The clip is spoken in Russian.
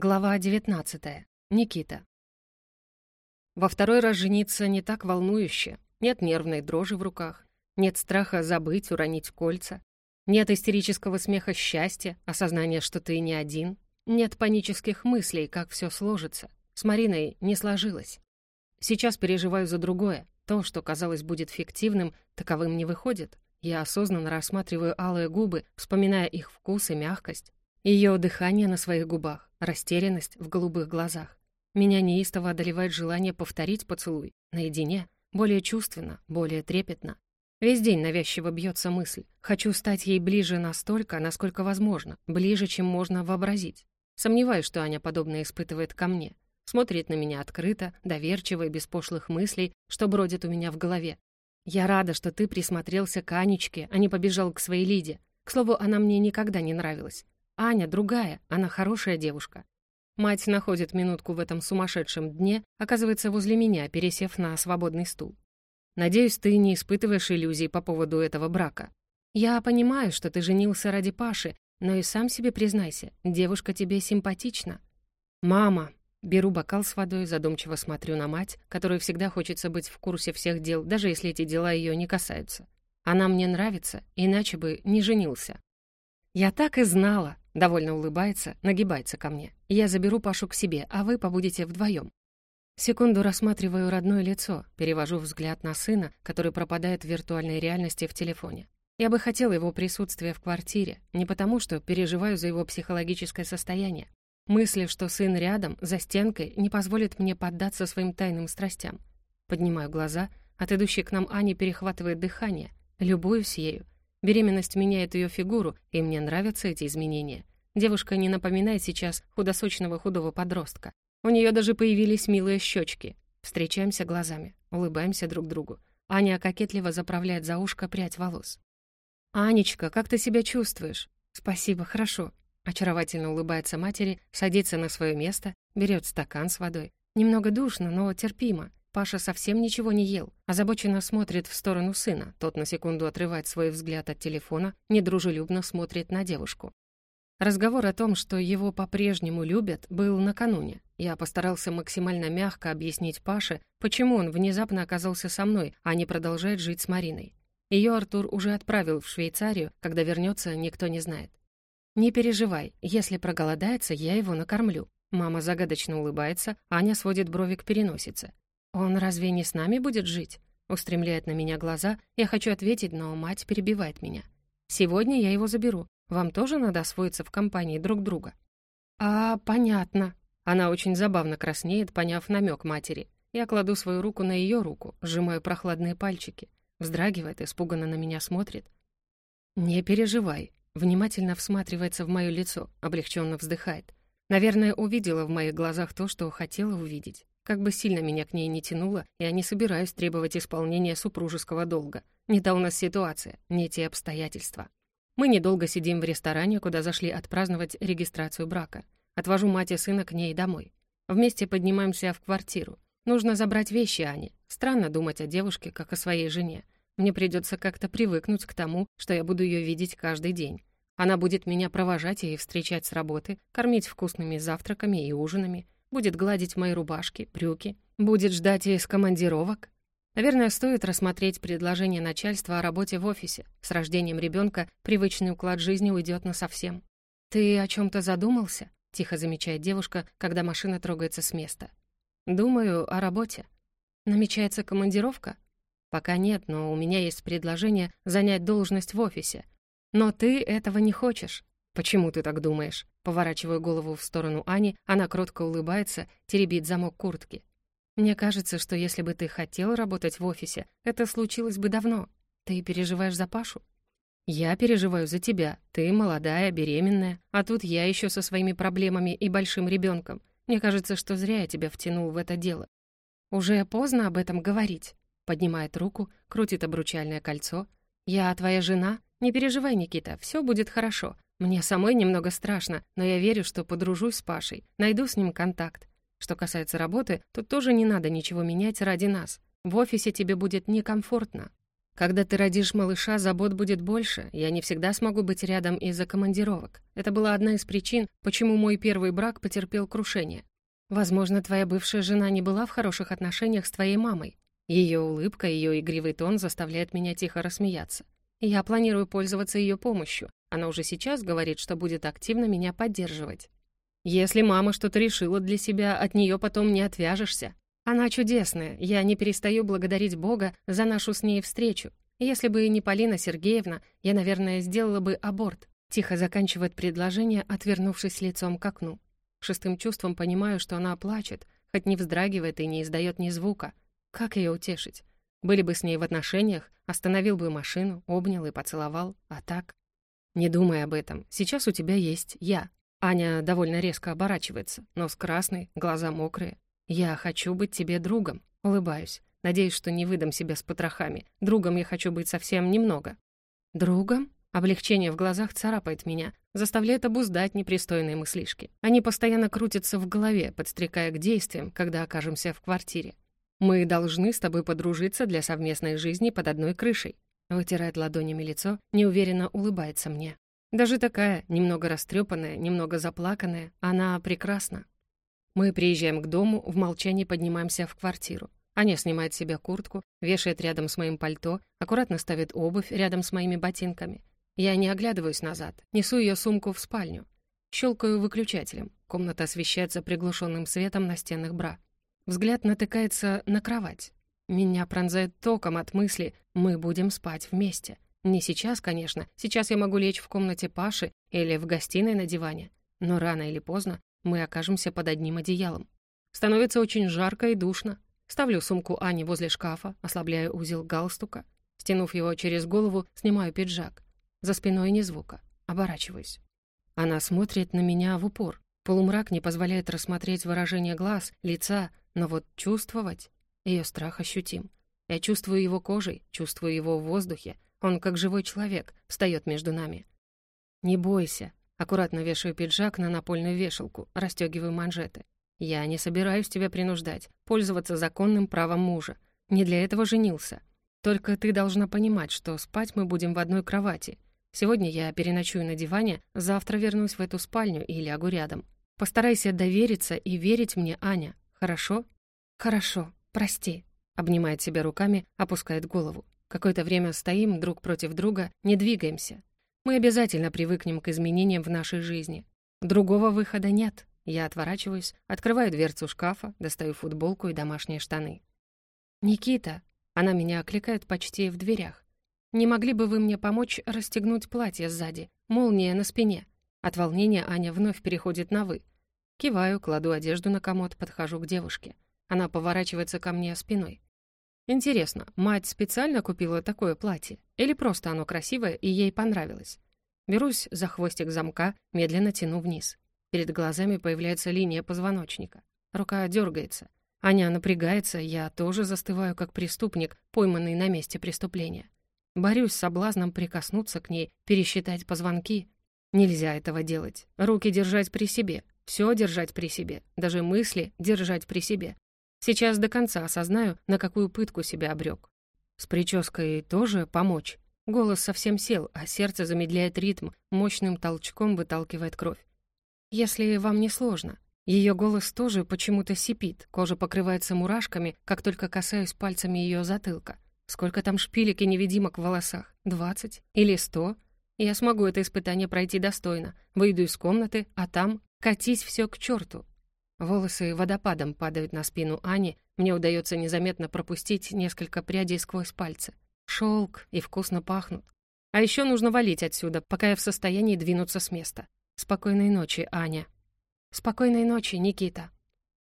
Глава 19. Никита. Во второй раз жениться не так волнующе. Нет нервной дрожи в руках, нет страха забыть, уронить кольца, нет истерического смеха счастья, осознания, что ты не один, нет панических мыслей, как все сложится. С Мариной не сложилось. Сейчас переживаю за другое. То, что казалось будет фиктивным, таковым не выходит. Я осознанно рассматриваю алые губы, вспоминая их вкус и мягкость, ее дыхание на своих губах, растерянность в голубых глазах. Меня неистово одолевает желание повторить поцелуй, наедине, более чувственно, более трепетно. Весь день навязчиво бьется мысль. Хочу стать ей ближе настолько, насколько возможно, ближе, чем можно вообразить. Сомневаюсь, что Аня подобное испытывает ко мне. Смотрит на меня открыто, доверчиво и без пошлых мыслей, что бродит у меня в голове. Я рада, что ты присмотрелся к Анечке, а не побежал к своей Лиде. К слову, она мне никогда не нравилась. Аня другая, она хорошая девушка. Мать находит минутку в этом сумасшедшем дне, оказывается возле меня, пересев на свободный стул. Надеюсь, ты не испытываешь иллюзий по поводу этого брака. Я понимаю, что ты женился ради Паши, но и сам себе признайся, девушка тебе симпатична. Мама, беру бокал с водой, задумчиво смотрю на мать, которой всегда хочется быть в курсе всех дел, даже если эти дела ее не касаются. Она мне нравится, иначе бы не женился. Я так и знала, Довольно улыбается, нагибается ко мне. Я заберу Пашу к себе, а вы побудете вдвоем. Секунду рассматриваю родное лицо, перевожу взгляд на сына, который пропадает в виртуальной реальности в телефоне. Я бы хотела его присутствия в квартире, не потому что переживаю за его психологическое состояние. Мысли, что сын рядом, за стенкой, не позволит мне поддаться своим тайным страстям. Поднимаю глаза, от идущей к нам Ани перехватывает дыхание, любуюсь ею. Беременность меняет ее фигуру, и мне нравятся эти изменения. Девушка не напоминает сейчас худосочного худого подростка. У нее даже появились милые щечки. Встречаемся глазами, улыбаемся друг другу. Аня кокетливо заправляет за ушко прядь волос. «Анечка, как ты себя чувствуешь?» «Спасибо, хорошо». Очаровательно улыбается матери, садится на свое место, берет стакан с водой. Немного душно, но терпимо. Паша совсем ничего не ел. Озабоченно смотрит в сторону сына. Тот на секунду отрывает свой взгляд от телефона, недружелюбно смотрит на девушку. Разговор о том, что его по-прежнему любят, был накануне. Я постарался максимально мягко объяснить Паше, почему он внезапно оказался со мной, а не продолжает жить с Мариной. Ее Артур уже отправил в Швейцарию, когда вернется, никто не знает. «Не переживай, если проголодается, я его накормлю». Мама загадочно улыбается, Аня сводит брови к переносице. «Он разве не с нами будет жить?» Устремляет на меня глаза, я хочу ответить, но мать перебивает меня. «Сегодня я его заберу, вам тоже надо освоиться в компании друг друга». «А, понятно». Она очень забавно краснеет, поняв намек матери. Я кладу свою руку на ее руку, сжимаю прохладные пальчики. Вздрагивает, испуганно на меня смотрит. «Не переживай», внимательно всматривается в мое лицо, облегченно вздыхает. Наверное, увидела в моих глазах то, что хотела увидеть. Как бы сильно меня к ней не тянуло, я не собираюсь требовать исполнения супружеского долга. Не та у нас ситуация, не те обстоятельства. Мы недолго сидим в ресторане, куда зашли отпраздновать регистрацию брака. Отвожу мать и сына к ней домой. Вместе поднимаемся в квартиру. Нужно забрать вещи Ани. Странно думать о девушке, как о своей жене. Мне придется как-то привыкнуть к тому, что я буду ее видеть каждый день. Она будет меня провожать и встречать с работы, кормить вкусными завтраками и ужинами, будет гладить мои рубашки, брюки, будет ждать из командировок, Наверное, стоит рассмотреть предложение начальства о работе в офисе. С рождением ребенка привычный уклад жизни уйдет насовсем. «Ты о чем то задумался?» — тихо замечает девушка, когда машина трогается с места. «Думаю о работе. Намечается командировка?» «Пока нет, но у меня есть предложение занять должность в офисе. Но ты этого не хочешь. Почему ты так думаешь?» Поворачиваю голову в сторону Ани, она кротко улыбается, теребит замок куртки. Мне кажется, что если бы ты хотел работать в офисе, это случилось бы давно. Ты переживаешь за Пашу? Я переживаю за тебя. Ты молодая, беременная, а тут я еще со своими проблемами и большим ребенком. Мне кажется, что зря я тебя втянул в это дело. Уже поздно об этом говорить. Поднимает руку, крутит обручальное кольцо. Я твоя жена. Не переживай, Никита, все будет хорошо. Мне самой немного страшно, но я верю, что подружусь с Пашей, найду с ним контакт. Что касается работы, то тоже не надо ничего менять ради нас. В офисе тебе будет некомфортно. Когда ты родишь малыша, забот будет больше, я не всегда смогу быть рядом из-за командировок. Это была одна из причин, почему мой первый брак потерпел крушение. Возможно, твоя бывшая жена не была в хороших отношениях с твоей мамой. Ее улыбка, ее игривый тон заставляет меня тихо рассмеяться. Я планирую пользоваться ее помощью. Она уже сейчас говорит, что будет активно меня поддерживать. Если мама что-то решила для себя, от нее потом не отвяжешься. Она чудесная, я не перестаю благодарить Бога за нашу с ней встречу. Если бы не Полина Сергеевна, я, наверное, сделала бы аборт. Тихо заканчивает предложение, отвернувшись лицом к окну. Шестым чувством понимаю, что она плачет, хоть не вздрагивает и не издает ни звука. Как ее утешить? Были бы с ней в отношениях, остановил бы машину, обнял и поцеловал, а так... Не думай об этом, сейчас у тебя есть я. Аня довольно резко оборачивается, нос красный, глаза мокрые. «Я хочу быть тебе другом», — улыбаюсь. Надеюсь, что не выдам себя с потрохами. Другом я хочу быть совсем немного. «Другом?» Облегчение в глазах царапает меня, заставляет обуздать непристойные мыслишки. Они постоянно крутятся в голове, подстрекая к действиям, когда окажемся в квартире. «Мы должны с тобой подружиться для совместной жизни под одной крышей», вытирает ладонями лицо, неуверенно улыбается мне. Даже такая, немного растрепанная, немного заплаканная, она прекрасна. Мы приезжаем к дому, в молчании поднимаемся в квартиру. Аня снимает с себя куртку, вешает рядом с моим пальто, аккуратно ставит обувь рядом с моими ботинками. Я не оглядываюсь назад, несу ее сумку в спальню. Щелкаю выключателем. Комната освещается приглушенным светом настенных бра. Взгляд натыкается на кровать. Меня пронзает током от мысли «мы будем спать вместе». Не сейчас, конечно. Сейчас я могу лечь в комнате Паши или в гостиной на диване. Но рано или поздно мы окажемся под одним одеялом. Становится очень жарко и душно. Ставлю сумку Ани возле шкафа, ослабляю узел галстука. Стянув его через голову, снимаю пиджак. За спиной ни звука. Оборачиваюсь. Она смотрит на меня в упор. Полумрак не позволяет рассмотреть выражение глаз, лица, но вот чувствовать... Ее страх ощутим. Я чувствую его кожей, чувствую его в воздухе. Он, как живой человек, встает между нами. «Не бойся», Аккуратно вешаю пиджак на напольную вешалку, расстегиваю манжеты. Я не собираюсь тебя принуждать, пользоваться законным правом мужа. Не для этого женился. Только ты должна понимать, что спать мы будем в одной кровати. Сегодня я переночую на диване, завтра вернусь в эту спальню и лягу рядом. Постарайся довериться и верить мне, Аня. Хорошо? Хорошо. Прости. Обнимает себя руками, опускает голову. Какое-то время стоим друг против друга, не двигаемся. Мы обязательно привыкнем к изменениям в нашей жизни. Другого выхода нет. Я отворачиваюсь, открываю дверцу шкафа, достаю футболку и домашние штаны. «Никита!» Она меня окликает почти в дверях. «Не могли бы вы мне помочь расстегнуть платье сзади? Молния на спине». От волнения Аня вновь переходит на «вы». Киваю, кладу одежду на комод, подхожу к девушке. Она поворачивается ко мне спиной. Интересно, мать специально купила такое платье? Или просто оно красивое и ей понравилось? Берусь за хвостик замка, медленно тяну вниз. Перед глазами появляется линия позвоночника. Рука дергается. Аня напрягается, я тоже застываю, как преступник, пойманный на месте преступления. Борюсь с соблазном прикоснуться к ней, пересчитать позвонки. Нельзя этого делать. Руки держать при себе, все держать при себе, даже мысли держать при себе. Сейчас до конца осознаю, на какую пытку себя обрек. С прической тоже помочь. Голос совсем сел, а сердце замедляет ритм, мощным толчком выталкивает кровь. Если вам не сложно. Ее голос тоже почему-то сипит, кожа покрывается мурашками, как только касаюсь пальцами ее затылка. Сколько там шпилек и невидимок в волосах? Двадцать? Или сто? Я смогу это испытание пройти достойно. Выйду из комнаты, а там катись все к черту. Волосы водопадом падают на спину Ани, мне удается незаметно пропустить несколько прядей сквозь пальцы. Шелк и вкусно пахнут. А еще нужно валить отсюда, пока я в состоянии двинуться с места. Спокойной ночи, Аня. Спокойной ночи, Никита.